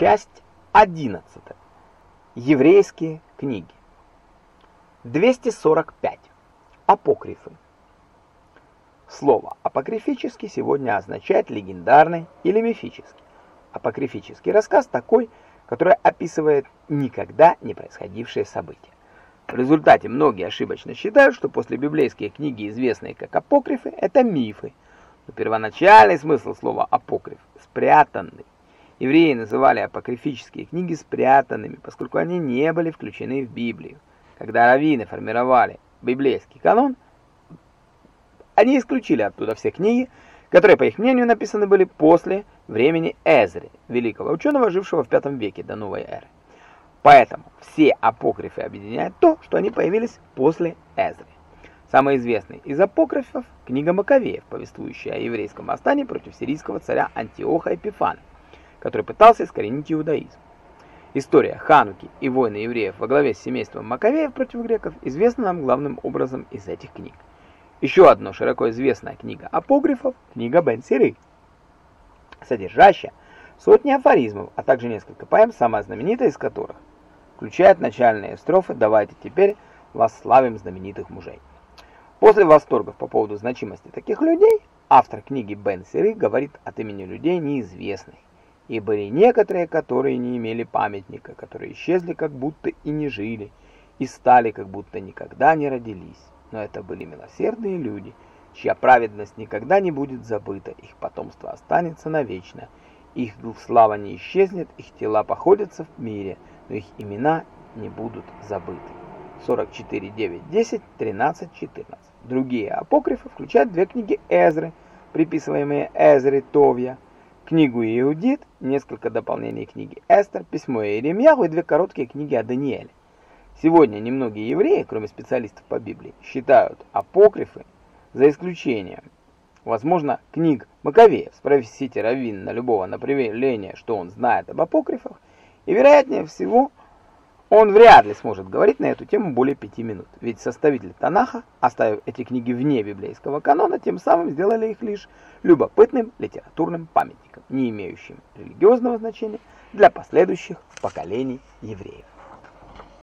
Часть 11. Еврейские книги. 245. Апокрифы. Слово «апокрифический» сегодня означает легендарный или мифический. Апокрифический рассказ такой, который описывает никогда не происходившие события. В результате многие ошибочно считают, что после библейские книги, известные как апокрифы, это мифы. Но первоначальный смысл слова «апокриф» – спрятанный Евреи называли апокрифические книги спрятанными, поскольку они не были включены в Библию. Когда раввины формировали библейский канон, они исключили оттуда все книги, которые, по их мнению, написаны были после времени Эзры, великого ученого, жившего в V веке до новой эры. Поэтому все апокрифы объединяют то, что они появились после Эзры. Самый известный из апокрифов – книга Маковеев, повествующая о еврейском восстании против сирийского царя Антиоха Эпифана который пытался искоренить иудаизм. История Хануки и войны евреев во главе с семейством Маковеев против греков известна нам главным образом из этих книг. Еще одна широко известная книга апокрифов – книга Бен Сиры, содержащая сотни афоризмов, а также несколько поэм, самая знаменитая из которых включает начальные строфы «Давайте теперь восславим знаменитых мужей». После восторгов по поводу значимости таких людей, автор книги Бен Сиры говорит от имени людей неизвестных и были некоторые, которые не имели памятника, которые исчезли, как будто и не жили, и стали, как будто никогда не родились. Но это были милосердные люди, чья праведность никогда не будет забыта, их потомство останется навечно, их слава не исчезнет, их тела походятся в мире, но их имена не будут забыты. 44, 9, 10, 13, 14. Другие апокрифы включают две книги Эзры, приписываемые Эзре Товья, книгу Иудит, несколько дополнений книги Эстер, письмо Иеремьяху и две короткие книги о Даниэле. Сегодня немногие евреи, кроме специалистов по Библии, считают апокрифы, за исключением, возможно, книг Маковеев. Спросите Раввин на любого направления, что он знает об апокрифах, и, вероятнее всего, он вряд ли сможет говорить на эту тему более пяти минут, ведь составители Танаха, оставив эти книги вне библейского канона, тем самым сделали их лишь любопытным литературным памятником, не имеющим религиозного значения для последующих поколений евреев.